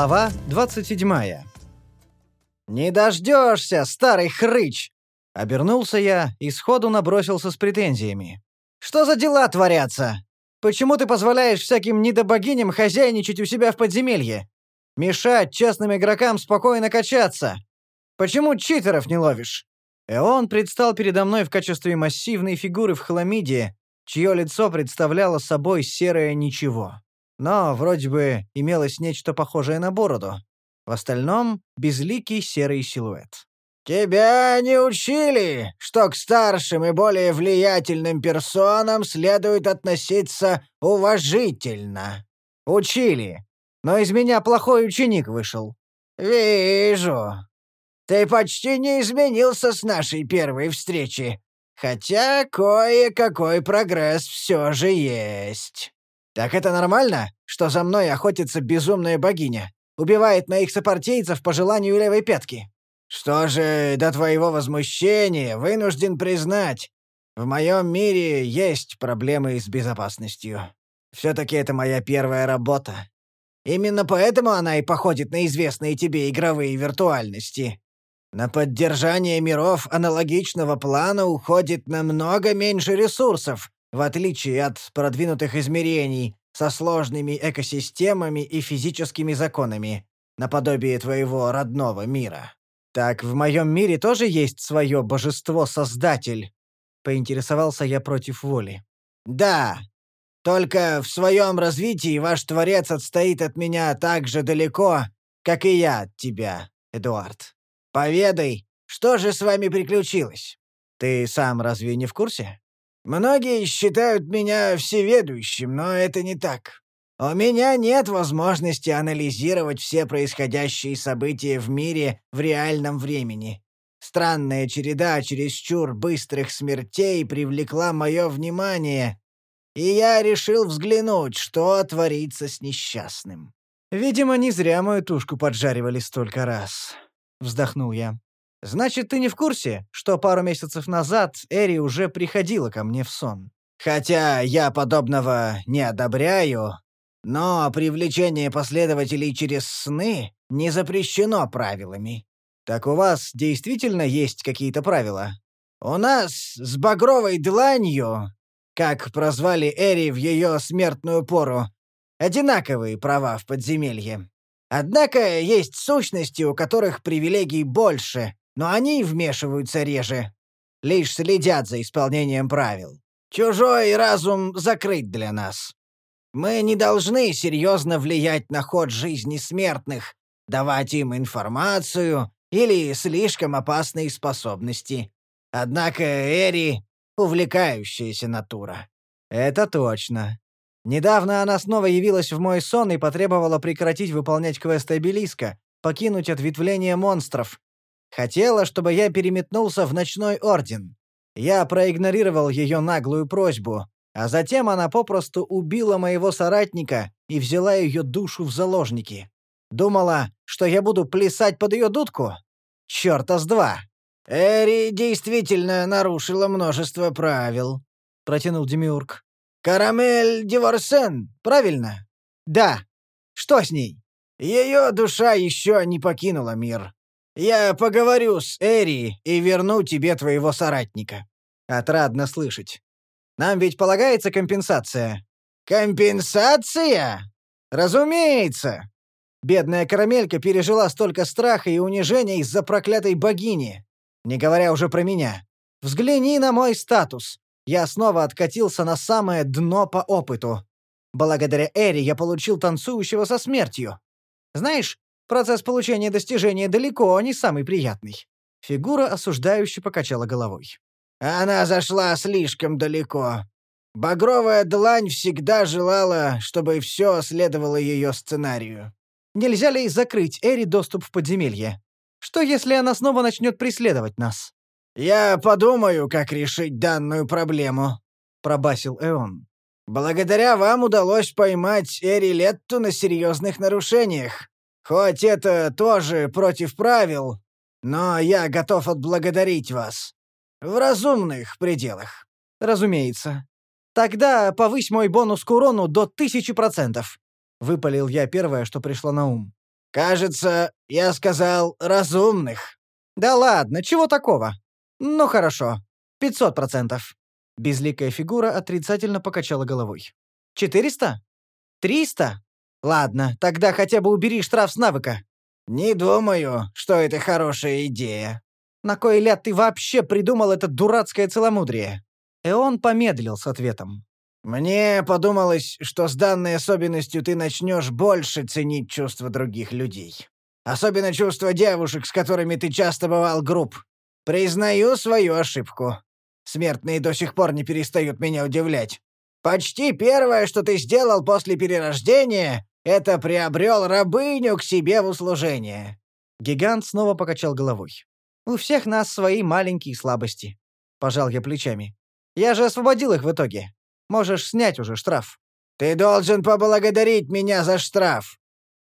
Глава 27. «Не дождешься, старый хрыч!» Обернулся я и сходу набросился с претензиями. «Что за дела творятся? Почему ты позволяешь всяким недобогиням хозяйничать у себя в подземелье? Мешать честным игрокам спокойно качаться? Почему читеров не ловишь?» Эон предстал передо мной в качестве массивной фигуры в хламиде, чье лицо представляло собой серое ничего. Но вроде бы имелось нечто похожее на бороду. В остальном — безликий серый силуэт. «Тебя не учили, что к старшим и более влиятельным персонам следует относиться уважительно?» «Учили. Но из меня плохой ученик вышел». «Вижу. Ты почти не изменился с нашей первой встречи. Хотя кое-какой прогресс все же есть». «Так это нормально, что за мной охотится безумная богиня? Убивает моих сопартийцев по желанию левой пятки?» «Что же до твоего возмущения, вынужден признать, в моем мире есть проблемы с безопасностью. Все-таки это моя первая работа. Именно поэтому она и походит на известные тебе игровые виртуальности. На поддержание миров аналогичного плана уходит намного меньше ресурсов, в отличие от продвинутых измерений со сложными экосистемами и физическими законами, наподобие твоего родного мира. «Так в моем мире тоже есть свое божество-создатель?» — поинтересовался я против воли. «Да. Только в своем развитии ваш Творец отстоит от меня так же далеко, как и я от тебя, Эдуард. Поведай, что же с вами приключилось? Ты сам разве не в курсе?» «Многие считают меня всеведущим, но это не так. У меня нет возможности анализировать все происходящие события в мире в реальном времени. Странная череда чересчур быстрых смертей привлекла мое внимание, и я решил взглянуть, что творится с несчастным. «Видимо, не зря мою тушку поджаривали столько раз», — вздохнул я. «Значит, ты не в курсе, что пару месяцев назад Эри уже приходила ко мне в сон?» «Хотя я подобного не одобряю, но привлечение последователей через сны не запрещено правилами. Так у вас действительно есть какие-то правила? У нас с багровой дланью, как прозвали Эри в ее смертную пору, одинаковые права в подземелье. Однако есть сущности, у которых привилегий больше, но они вмешиваются реже. Лишь следят за исполнением правил. Чужой разум закрыт для нас. Мы не должны серьезно влиять на ход жизни смертных, давать им информацию или слишком опасные способности. Однако Эри — увлекающаяся натура. Это точно. Недавно она снова явилась в мой сон и потребовала прекратить выполнять квест обелиска, покинуть ответвление монстров. Хотела, чтобы я переметнулся в ночной орден. Я проигнорировал ее наглую просьбу, а затем она попросту убила моего соратника и взяла ее душу в заложники. Думала, что я буду плясать под ее дудку? Чёрта с два!» «Эри действительно нарушила множество правил», — протянул Демиург. «Карамель Диворсен, правильно?» «Да. Что с ней?» «Ее душа еще не покинула мир. Я поговорю с Эри и верну тебе твоего соратника». «Отрадно слышать. Нам ведь полагается компенсация». «Компенсация?» «Разумеется!» Бедная карамелька пережила столько страха и унижения из-за проклятой богини. Не говоря уже про меня. Взгляни на мой статус. Я снова откатился на самое дно по опыту. Благодаря Эри я получил танцующего со смертью. Знаешь, процесс получения достижения далеко не самый приятный. Фигура осуждающе покачала головой. Она зашла слишком далеко. Багровая длань всегда желала, чтобы все следовало ее сценарию. Нельзя ли закрыть Эри доступ в подземелье? Что, если она снова начнет преследовать нас? «Я подумаю, как решить данную проблему», — пробасил Эон. «Благодаря вам удалось поймать Эри Летту на серьезных нарушениях. Хоть это тоже против правил, но я готов отблагодарить вас. В разумных пределах. Разумеется. Тогда повысь мой бонус к урону до тысячи процентов. Выпалил я первое, что пришло на ум. Кажется, я сказал «разумных». Да ладно, чего такого? Ну хорошо, пятьсот процентов. Безликая фигура отрицательно покачала головой. Четыреста? Триста? Ладно, тогда хотя бы убери штраф с навыка. Не думаю, что это хорошая идея. На кой ляд ты вообще придумал это дурацкое целомудрие? И он помедлил с ответом. Мне подумалось, что с данной особенностью ты начнешь больше ценить чувства других людей. Особенно чувства девушек, с которыми ты часто бывал груб. Признаю свою ошибку. Смертные до сих пор не перестают меня удивлять. Почти первое, что ты сделал после перерождения, это приобрел рабыню к себе в услужение». Гигант снова покачал головой. «У всех нас свои маленькие слабости». Пожал я плечами. «Я же освободил их в итоге. Можешь снять уже штраф». «Ты должен поблагодарить меня за штраф.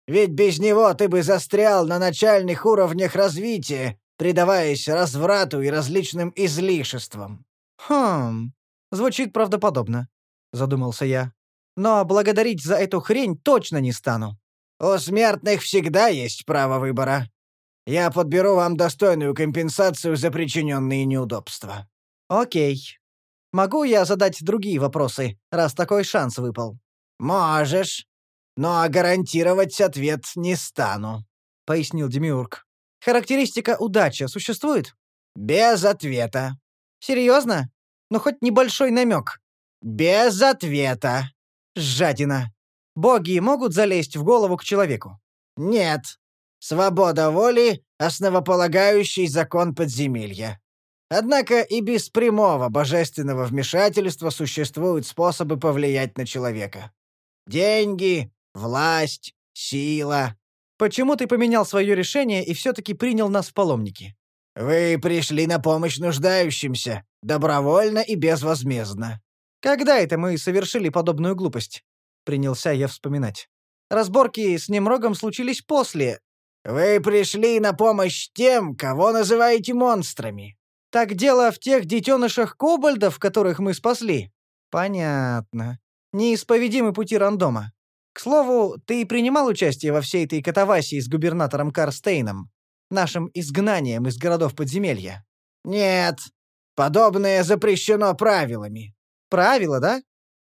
Ведь без него ты бы застрял на начальных уровнях развития, предаваясь разврату и различным излишествам». «Хм, звучит правдоподобно», — задумался я. «Но благодарить за эту хрень точно не стану». «У смертных всегда есть право выбора. Я подберу вам достойную компенсацию за причиненные неудобства». «Окей. Могу я задать другие вопросы, раз такой шанс выпал?» «Можешь. Но гарантировать ответ не стану», — пояснил Демиург. «Характеристика удача существует?» «Без ответа». «Серьезно? Ну, хоть небольшой намек». «Без ответа». «Жадина. Боги могут залезть в голову к человеку?» «Нет. Свобода воли — основополагающий закон подземелья. Однако и без прямого божественного вмешательства существуют способы повлиять на человека. Деньги, власть, сила. Почему ты поменял свое решение и все-таки принял нас в паломники? Вы пришли на помощь нуждающимся, добровольно и безвозмездно. Когда это мы совершили подобную глупость? Принялся я вспоминать. Разборки с Немрогом случились после. Вы пришли на помощь тем, кого называете монстрами. Так дело в тех детенышах кобальдов, которых мы спасли. Понятно. Неисповедимы пути рандома. К слову, ты принимал участие во всей этой катавасии с губернатором Карстейном, нашим изгнанием из городов подземелья? Нет. Подобное запрещено правилами. Правила, да?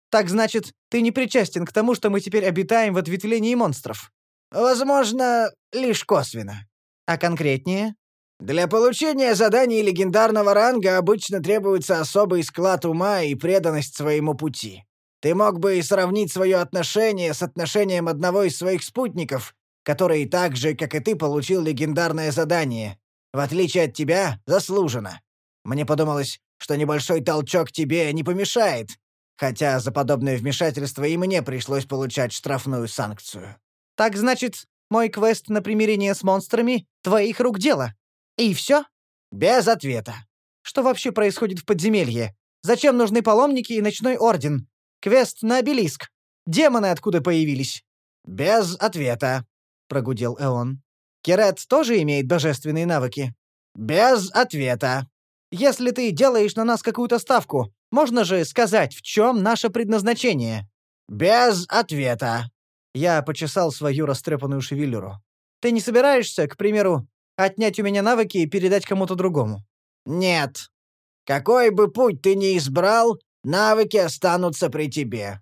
Так значит, ты не причастен к тому, что мы теперь обитаем в ответвлении монстров? Возможно, лишь косвенно. А конкретнее? Для получения заданий легендарного ранга обычно требуется особый склад ума и преданность своему пути. Ты мог бы и сравнить свое отношение с отношением одного из своих спутников, который так же, как и ты, получил легендарное задание. В отличие от тебя, заслуженно. Мне подумалось, что небольшой толчок тебе не помешает, хотя за подобное вмешательство и мне пришлось получать штрафную санкцию. Так значит, мой квест на примирение с монстрами — твоих рук дело? И все? Без ответа. Что вообще происходит в подземелье? Зачем нужны паломники и ночной орден? Квест на обелиск. Демоны откуда появились? Без ответа, прогудел Эон. Керет тоже имеет божественные навыки. Без ответа. Если ты делаешь на нас какую-то ставку, можно же сказать, в чем наше предназначение. Без ответа. Я почесал свою растрепанную шевелюру. Ты не собираешься, к примеру, Отнять у меня навыки и передать кому-то другому. Нет. Какой бы путь ты ни избрал, навыки останутся при тебе.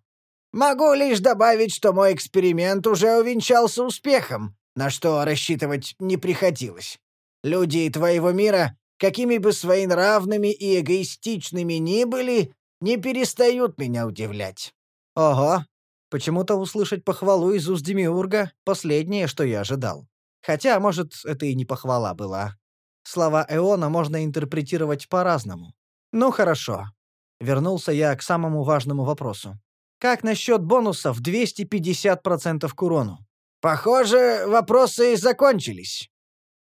Могу лишь добавить, что мой эксперимент уже увенчался успехом, на что рассчитывать не приходилось. Люди твоего мира, какими бы своенравными и эгоистичными ни были, не перестают меня удивлять. Ого, почему-то услышать похвалу из уст Демиурга — последнее, что я ожидал. Хотя, может, это и не похвала была. Слова Эона можно интерпретировать по-разному. Ну хорошо. Вернулся я к самому важному вопросу. Как насчет бонусов 250% к урону? Похоже, вопросы закончились.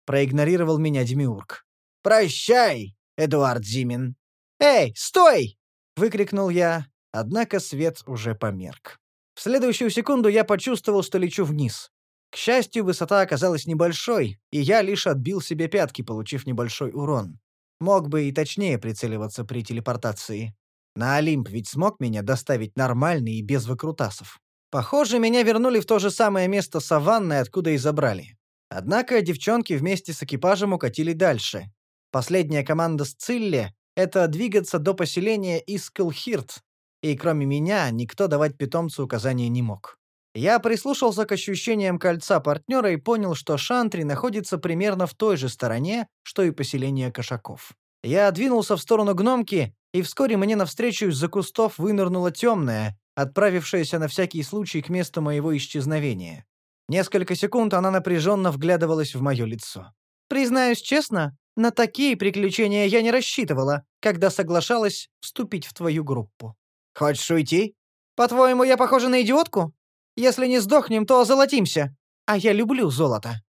Проигнорировал меня Демиург. Прощай, Эдуард Зимин. Эй, стой! Выкрикнул я, однако свет уже померк. В следующую секунду я почувствовал, что лечу вниз. К счастью, высота оказалась небольшой, и я лишь отбил себе пятки, получив небольшой урон. Мог бы и точнее прицеливаться при телепортации. На Олимп ведь смог меня доставить нормально и без выкрутасов. Похоже, меня вернули в то же самое место саванны, откуда и забрали. Однако девчонки вместе с экипажем укатили дальше. Последняя команда с Цилли — это двигаться до поселения Искелхирт, и кроме меня никто давать питомцу указания не мог. Я прислушался к ощущениям кольца партнера и понял, что Шантри находится примерно в той же стороне, что и поселение кошаков. Я двинулся в сторону гномки, и вскоре мне навстречу из-за кустов вынырнула темная, отправившаяся на всякий случай к месту моего исчезновения. Несколько секунд она напряженно вглядывалась в мое лицо. «Признаюсь честно, на такие приключения я не рассчитывала, когда соглашалась вступить в твою группу». «Хочешь уйти?» «По-твоему, я похожа на идиотку? Если не сдохнем, то озолотимся. А я люблю золото».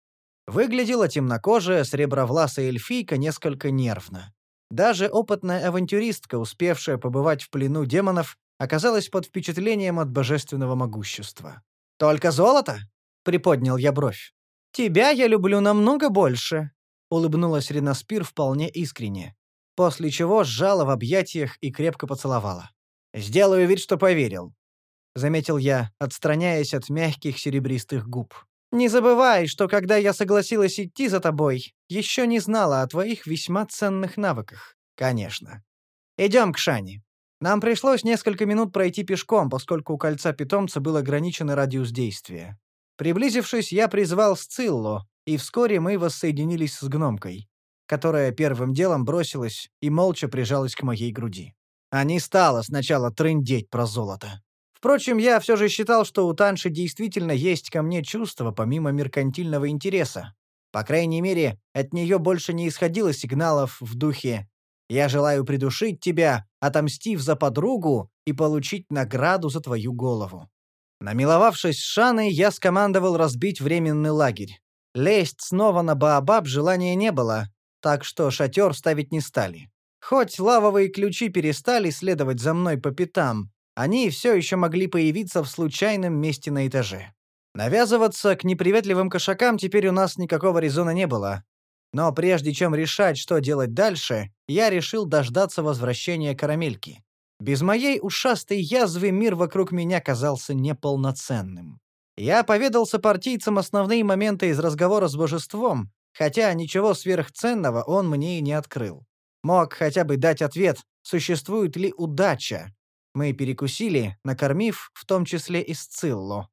Выглядела темнокожая, сребровласая эльфийка несколько нервно. Даже опытная авантюристка, успевшая побывать в плену демонов, оказалась под впечатлением от божественного могущества. «Только золото?» — приподнял я бровь. «Тебя я люблю намного больше», — улыбнулась Ренаспир вполне искренне, после чего сжала в объятиях и крепко поцеловала. «Сделаю вид, что поверил», — заметил я, отстраняясь от мягких серебристых губ. «Не забывай, что когда я согласилась идти за тобой, еще не знала о твоих весьма ценных навыках». «Конечно. Идем к Шане». Нам пришлось несколько минут пройти пешком, поскольку у кольца питомца был ограниченный радиус действия. Приблизившись, я призвал Сциллу, и вскоре мы воссоединились с гномкой, которая первым делом бросилась и молча прижалась к моей груди. А не стала сначала трындеть про золото. Впрочем, я все же считал, что у Танши действительно есть ко мне чувство помимо меркантильного интереса. По крайней мере, от нее больше не исходило сигналов в духе я желаю придушить тебя, отомстив за подругу и получить награду за твою голову». Намиловавшись с Шаной, я скомандовал разбить временный лагерь. Лезть снова на Баобаб желания не было, так что шатер ставить не стали. Хоть лавовые ключи перестали следовать за мной по пятам, они все еще могли появиться в случайном месте на этаже. Навязываться к неприветливым кошакам теперь у нас никакого резона не было. Но прежде чем решать, что делать дальше, я решил дождаться возвращения карамельки. Без моей ушастой язвы мир вокруг меня казался неполноценным. Я поведал сопартийцам основные моменты из разговора с божеством, хотя ничего сверхценного он мне и не открыл. Мог хотя бы дать ответ, существует ли удача. Мы перекусили, накормив в том числе и Сциллу.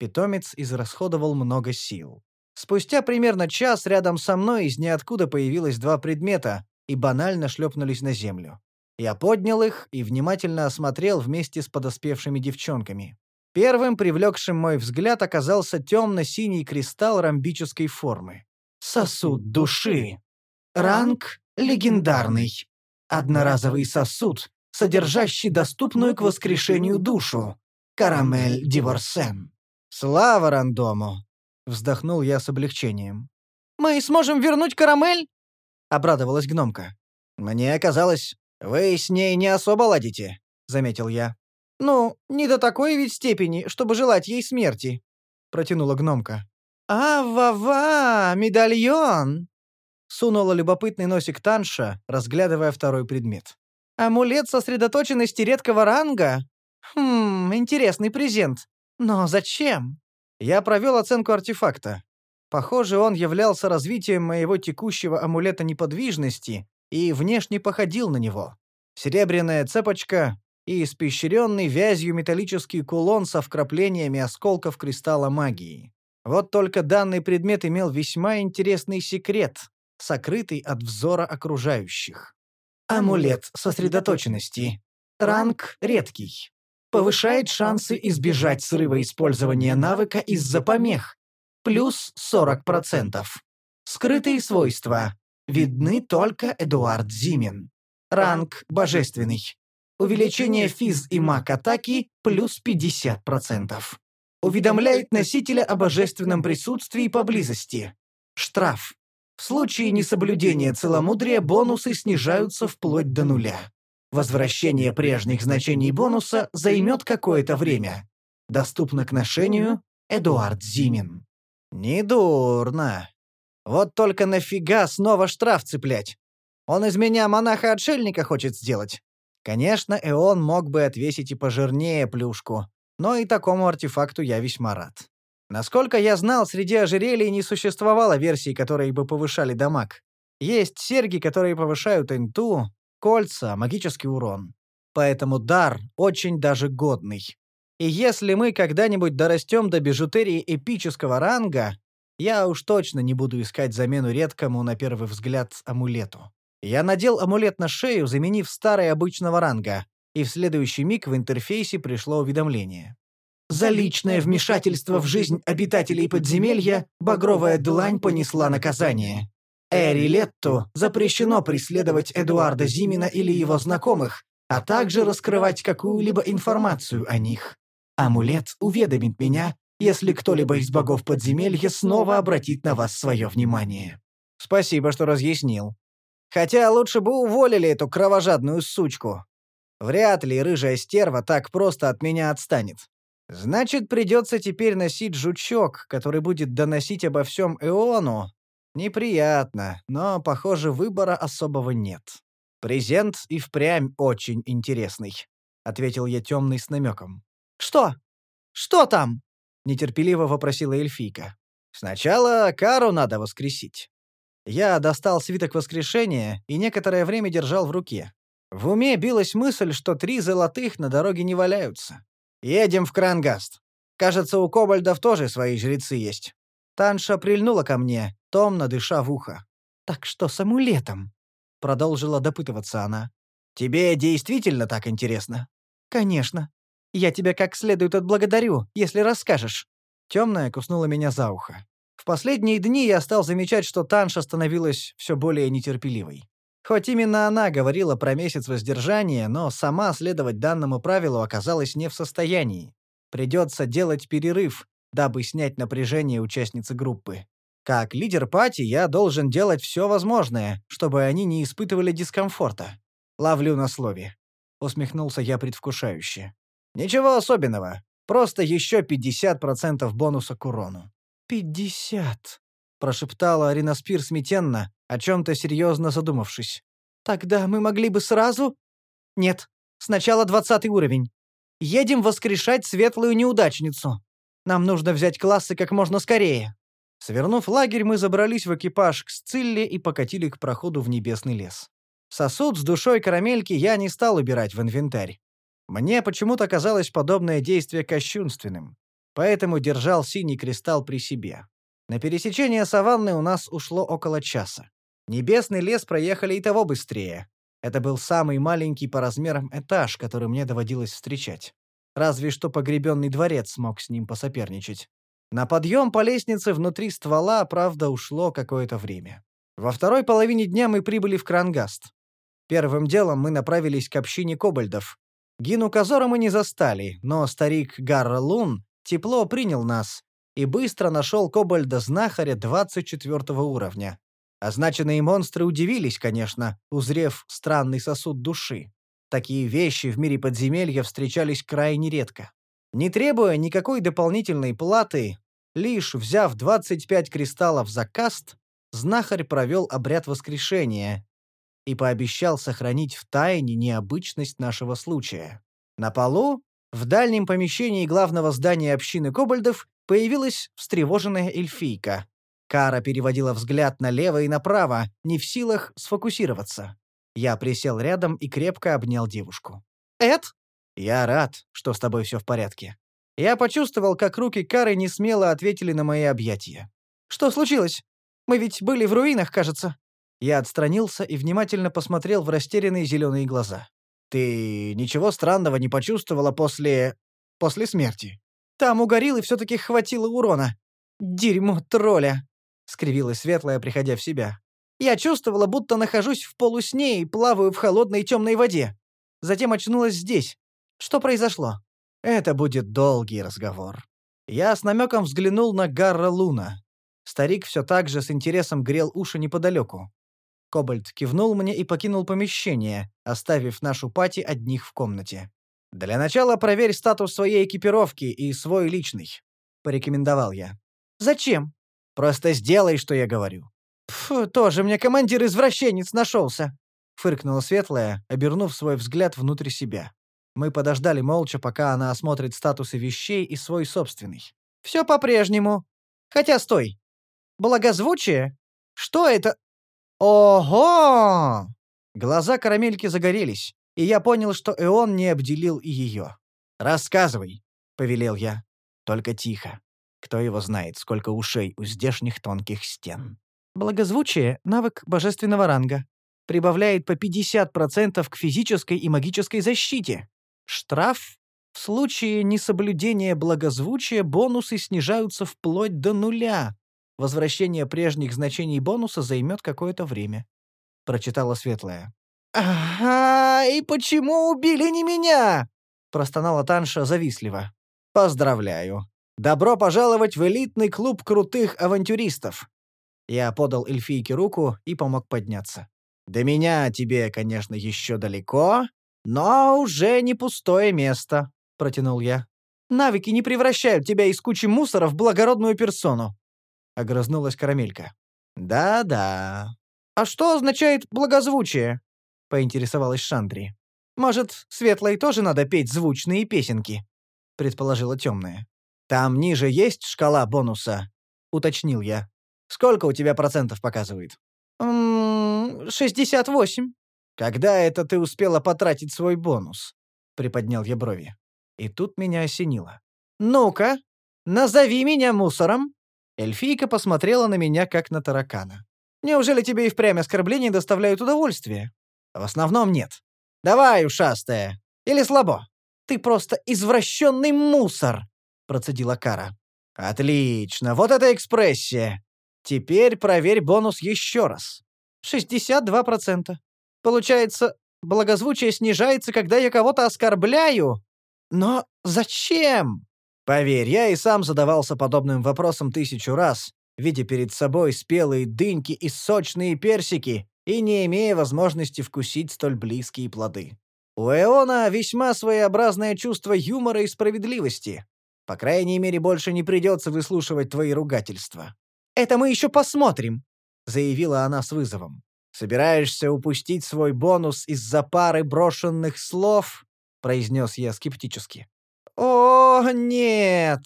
Питомец израсходовал много сил. Спустя примерно час рядом со мной из ниоткуда появилось два предмета и банально шлепнулись на землю. Я поднял их и внимательно осмотрел вместе с подоспевшими девчонками. Первым, привлекшим мой взгляд, оказался темно-синий кристалл ромбической формы. Сосуд души. Ранг легендарный. Одноразовый сосуд, содержащий доступную к воскрешению душу. Карамель Диворсен. Слава рандому! Вздохнул я с облегчением. «Мы сможем вернуть карамель?» — обрадовалась гномка. «Мне казалось, вы с ней не особо ладите», — заметил я. «Ну, не до такой ведь степени, чтобы желать ей смерти», — протянула гномка. «А-ва-ва, медальон!» — сунула любопытный носик Танша, разглядывая второй предмет. «Амулет сосредоточенности редкого ранга? Хм, интересный презент. Но зачем?» Я провел оценку артефакта. Похоже, он являлся развитием моего текущего амулета неподвижности и внешне походил на него. Серебряная цепочка и испещренный вязью металлический кулон со вкраплениями осколков кристалла магии. Вот только данный предмет имел весьма интересный секрет, сокрытый от взора окружающих. Амулет сосредоточенности. Ранг редкий. Повышает шансы избежать срыва использования навыка из-за помех. Плюс 40%. Скрытые свойства. Видны только Эдуард Зимин. Ранг божественный. Увеличение физ и маг атаки плюс 50%. Уведомляет носителя о божественном присутствии поблизости. Штраф. В случае несоблюдения целомудрия бонусы снижаются вплоть до нуля. Возвращение прежних значений бонуса займет какое-то время. Доступно к ношению Эдуард Зимин. Недурно. Вот только нафига снова штраф цеплять? Он из меня монаха-отшельника хочет сделать. Конечно, Эон мог бы отвесить и пожирнее плюшку, но и такому артефакту я весьма рад. Насколько я знал, среди ожерелий не существовало версий, которые бы повышали дамаг. Есть серьги, которые повышают инту, кольца, магический урон. Поэтому дар очень даже годный. И если мы когда-нибудь дорастем до бижутерии эпического ранга, я уж точно не буду искать замену редкому, на первый взгляд, амулету. Я надел амулет на шею, заменив старый обычного ранга, и в следующий миг в интерфейсе пришло уведомление. За личное вмешательство в жизнь обитателей подземелья Багровая Длань понесла наказание. Эри Летту запрещено преследовать Эдуарда Зимина или его знакомых, а также раскрывать какую-либо информацию о них. Амулет уведомит меня, если кто-либо из богов подземелья снова обратит на вас свое внимание. Спасибо, что разъяснил. Хотя лучше бы уволили эту кровожадную сучку. Вряд ли рыжая стерва так просто от меня отстанет. Значит, придется теперь носить жучок, который будет доносить обо всем Эону. Неприятно, но, похоже, выбора особого нет. Презент и впрямь очень интересный, — ответил я темный с намеком. «Что? Что там?» — нетерпеливо вопросила эльфийка. «Сначала Кару надо воскресить». Я достал свиток воскрешения и некоторое время держал в руке. В уме билась мысль, что три золотых на дороге не валяются. «Едем в Крангаст. Кажется, у кобальдов тоже свои жрецы есть». Танша прильнула ко мне, томно дыша в ухо. «Так что с амулетом?» — продолжила допытываться она. «Тебе действительно так интересно?» «Конечно. Я тебя как следует отблагодарю, если расскажешь». Темная куснула меня за ухо. В последние дни я стал замечать, что Танша становилась все более нетерпеливой. Хоть именно она говорила про месяц воздержания, но сама следовать данному правилу оказалась не в состоянии. Придется делать перерыв, дабы снять напряжение участницы группы. Как лидер пати я должен делать все возможное, чтобы они не испытывали дискомфорта. Ловлю на слове. Усмехнулся я предвкушающе. Ничего особенного. Просто еще 50% бонуса к урону. «Пятьдесят», — прошептала Арина Спир смятенно, о чем-то серьезно задумавшись. «Тогда мы могли бы сразу...» «Нет, сначала двадцатый уровень. Едем воскрешать светлую неудачницу. Нам нужно взять классы как можно скорее». Свернув лагерь, мы забрались в экипаж к Сцилле и покатили к проходу в небесный лес. Сосуд с душой карамельки я не стал убирать в инвентарь. Мне почему-то казалось подобное действие кощунственным поэтому держал синий кристалл при себе. На пересечение саванны у нас ушло около часа. Небесный лес проехали и того быстрее. Это был самый маленький по размерам этаж, который мне доводилось встречать. Разве что погребенный дворец смог с ним посоперничать. На подъем по лестнице внутри ствола, правда, ушло какое-то время. Во второй половине дня мы прибыли в Крангаст. Первым делом мы направились к общине кобальдов. Гину Казора мы не застали, но старик Гарра Лун тепло принял нас и быстро нашел кобальда-знахаря 24 уровня. Означенные монстры удивились, конечно, узрев странный сосуд души. Такие вещи в мире подземелья встречались крайне редко. Не требуя никакой дополнительной платы, лишь взяв 25 кристаллов за каст, знахарь провел обряд воскрешения и пообещал сохранить в тайне необычность нашего случая. На полу в дальнем помещении главного здания общины кобальдов появилась встревоженная эльфийка. Кара переводила взгляд налево и направо, не в силах сфокусироваться. Я присел рядом и крепко обнял девушку. «Эд?» «Я рад, что с тобой все в порядке». Я почувствовал, как руки Кары несмело ответили на мои объятия. «Что случилось? Мы ведь были в руинах, кажется». Я отстранился и внимательно посмотрел в растерянные зеленые глаза. Ты ничего странного не почувствовала после... после смерти? Там у гориллы все-таки хватило урона. Дерьмо тролля!» — скривилась Светлая, приходя в себя. «Я чувствовала, будто нахожусь в полусне и плаваю в холодной темной воде. Затем очнулась здесь. Что произошло?» «Это будет долгий разговор». Я с намеком взглянул на Гарра Луна. Старик все так же с интересом грел уши неподалеку. Кобальт кивнул мне и покинул помещение, оставив нашу пати одних в комнате. «Для начала проверь статус своей экипировки и свой личный», — порекомендовал я. «Зачем?» «Просто сделай, что я говорю». «Пф, тоже мне командир-извращенец нашелся», — фыркнула Светлая, обернув свой взгляд внутрь себя. Мы подождали молча, пока она осмотрит статусы вещей и свой собственный. Все по-прежнему. Хотя стой. Благозвучие? Что это? Ого! Глаза карамельки загорелись, и я понял, что Эон не обделил и ее. «Рассказывай», — повелел я. «Только тихо. Кто его знает, сколько ушей у здешних тонких стен». Благозвучие — навык божественного ранга. Прибавляет по 50% к физической и магической защите. Штраф в случае несоблюдения благозвучия бонусы снижаются вплоть до нуля. Возвращение прежних значений бонуса займет какое-то время. Прочитала Светлая. «Ага, и почему убили не меня?» Простонала Танша завистливо. «Поздравляю. Добро пожаловать в элитный клуб крутых авантюристов». Я подал эльфийке руку и помог подняться. «До меня тебе, конечно, еще далеко, но уже не пустое место протянул я. «Навыки не превращают тебя из кучи мусора в благородную персону», — огрызнулась Карамелька. «Да-да. А что означает благозвучие?» — поинтересовалась Шандри. «Может, Светлой тоже надо петь звучные песенки?» — предположила Темная. «Там ниже есть шкала бонуса?» — уточнил я. «Сколько у тебя процентов показывает?» «Шестьдесят восемь». «Когда это ты успела потратить свой бонус?» — приподнял я брови. И тут меня осенило. «Ну-ка, назови меня мусором!» Эльфийка посмотрела на меня, как на таракана. «Неужели тебе и впрямь оскорбления доставляют удовольствие?» «В основном нет. Давай, ушастая. Или слабо. Ты просто извращенный мусор!» процедила Кара. «Отлично, вот это экспрессия. Теперь проверь бонус еще раз. 62%. Получается, благозвучие снижается, когда я кого-то оскорбляю, но зачем? Поверь, я и сам задавался подобным вопросом тысячу раз, видя перед собой спелые дыньки и сочные персики, и не имея возможности вкусить столь близкие плоды. У Эона весьма своеобразное чувство юмора и справедливости. По крайней мере, больше не придется выслушивать твои ругательства. «Это мы еще посмотрим», — заявила она с вызовом. «Собираешься упустить свой бонус из-за пары брошенных слов?» произнес я скептически. «О, нет!»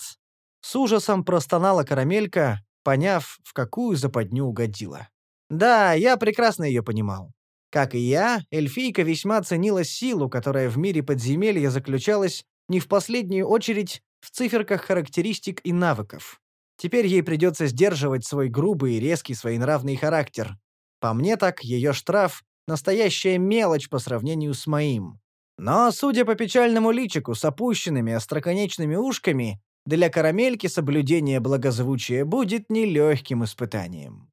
С ужасом простонала карамелька, поняв, в какую западню угодила. Да, я прекрасно ее понимал. Как и я, эльфийка весьма ценила силу, которая в мире подземелья заключалась не в последнюю очередь в циферках характеристик и навыков. Теперь ей придется сдерживать свой грубый и резкий своенравный характер. По мне так, ее штраф — настоящая мелочь по сравнению с моим. Но, судя по печальному личику с опущенными остроконечными ушками, для карамельки соблюдение благозвучия будет нелегким испытанием.